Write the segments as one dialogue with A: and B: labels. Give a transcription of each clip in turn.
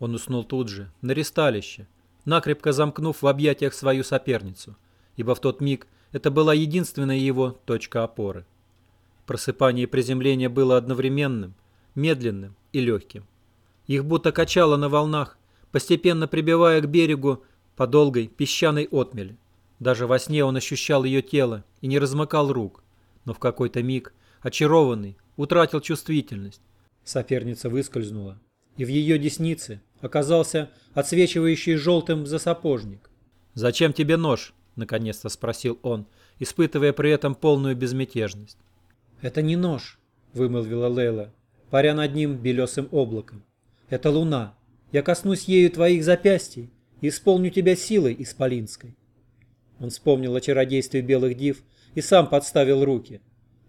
A: Он уснул тут же, на ресталище, накрепко замкнув в объятиях свою соперницу, ибо в тот миг это была единственная его точка опоры. Просыпание и приземление было одновременным, медленным и легким. Их будто качало на волнах, постепенно прибивая к берегу по долгой песчаной отмели. Даже во сне он ощущал ее тело и не размыкал рук, но в какой-то миг, очарованный, утратил чувствительность. Соперница выскользнула, и в ее деснице оказался отсвечивающий желтым засапожник. «Зачем тебе нож?» — наконец-то спросил он, испытывая при этом полную безмятежность.
B: «Это не нож», — вымолвила Лейла, паря над ним белесым облаком. «Это луна. Я коснусь ею твоих запястий и исполню тебя силой исполинской». Он вспомнил о чародействе белых див и сам подставил руки.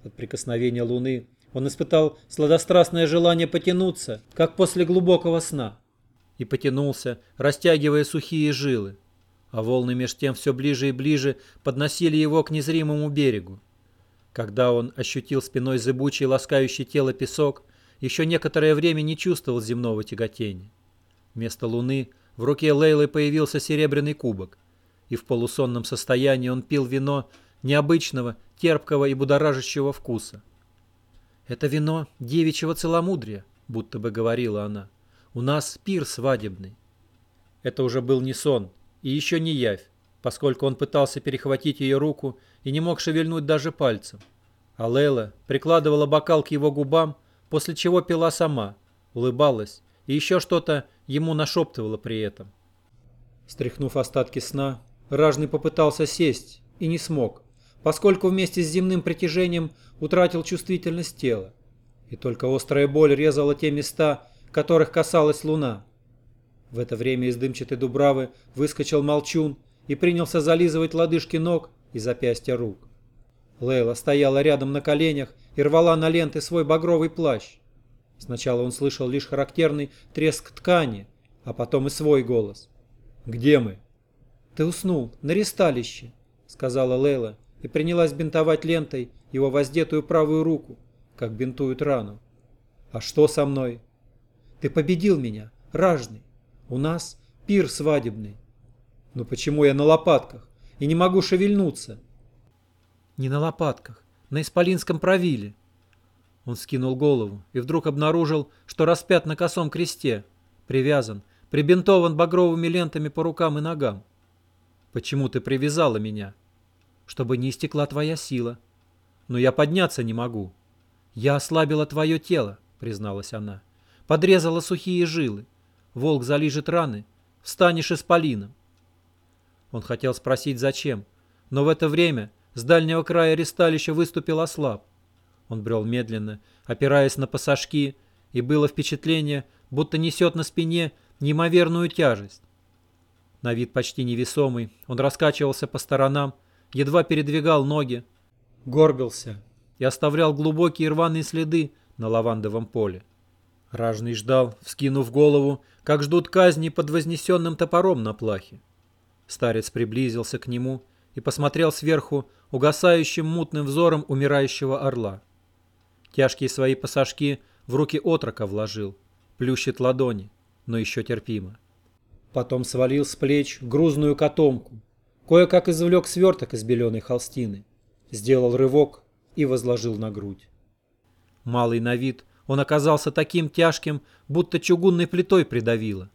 B: От прикосновения луны он испытал сладострастное желание потянуться, как после глубокого сна.
A: И потянулся, растягивая сухие жилы. А волны меж тем все ближе и ближе подносили его к незримому берегу. Когда он ощутил спиной зыбучий, ласкающий тело песок, еще некоторое время не чувствовал земного тяготения. Вместо луны в руке Лейлы появился серебряный кубок, и в полусонном состоянии он пил вино необычного, терпкого и будоражащего вкуса. «Это вино девичьего целомудрия», — будто бы говорила она. «У нас пир свадебный». Это уже был не сон и еще не явь, поскольку он пытался перехватить ее руку и не мог шевельнуть даже пальцем. А Лейла прикладывала бокал к его губам, после чего пила сама, улыбалась и еще что-то ему нашептывала при этом. Стряхнув остатки сна, Ражный попытался сесть и не смог, поскольку вместе с земным притяжением утратил чувствительность тела. И только острая боль резала те места, которых касалась луна. В это время из дымчатой дубравы выскочил молчун и принялся зализывать лодыжки ног и запястья рук. Лейла стояла рядом на коленях и рвала на ленты свой багровый плащ. Сначала он слышал лишь характерный треск ткани, а потом и свой голос. «Где мы?» «Ты уснул, на ресталище», — сказала Лейла и принялась бинтовать лентой его воздетую правую руку, как бинтуют рану. «А что со мной?» «Ты победил меня, ражный. У нас пир свадебный». «Но почему я на лопатках и не могу шевельнуться?» «Не на лопатках, на Исполинском провиле». Он скинул голову и вдруг обнаружил, что распят на косом кресте, привязан, прибинтован багровыми лентами по рукам и ногам. «Почему ты привязала меня?» чтобы не истекла твоя сила. Но я подняться не могу. Я ослабила твое тело, призналась она. Подрезала сухие жилы. Волк залижет раны. Встанешь исполином. Он хотел спросить, зачем, но в это время с дальнего края ресталища выступил ослаб. Он брел медленно, опираясь на пассажки, и было впечатление, будто несет на спине неимоверную тяжесть. На вид почти невесомый, он раскачивался по сторонам, едва передвигал ноги, горбился и оставлял глубокие рваные следы на лавандовом поле. Ражный ждал, вскинув голову, как ждут казни под вознесенным топором на плахе. Старец приблизился к нему и посмотрел сверху угасающим мутным взором умирающего орла. Тяжкие свои пассажки в руки отрока вложил, плющит ладони, но еще терпимо. Потом свалил с плеч грузную котомку, Кое-как извлек сверток из беленой холстины, сделал рывок и возложил на грудь. Малый на вид, он оказался таким тяжким, будто чугунной плитой придавило.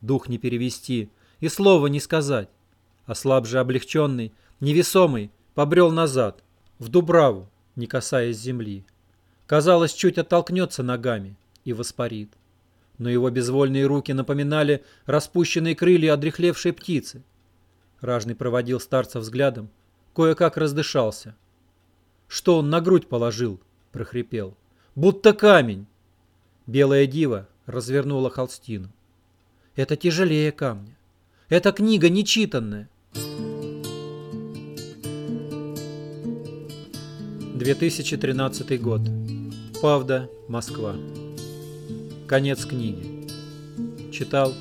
A: Дух не перевести и слова не сказать. А слаб же облегченный, невесомый, побрел назад, в Дубраву, не касаясь земли. Казалось, чуть оттолкнется ногами и воспарит. Но его безвольные руки напоминали распущенные крылья одрехлевшей птицы. Ражный проводил старца взглядом, кое-как раздышался. «Что он на грудь положил?» — прохрипел. «Будто камень!» Белая дива развернула холстину. «Это тяжелее камня. Это книга нечитанная». 2013 год. Павда, Москва. Конец книги. Читал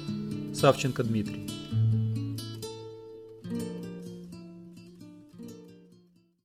A: Савченко Дмитрий.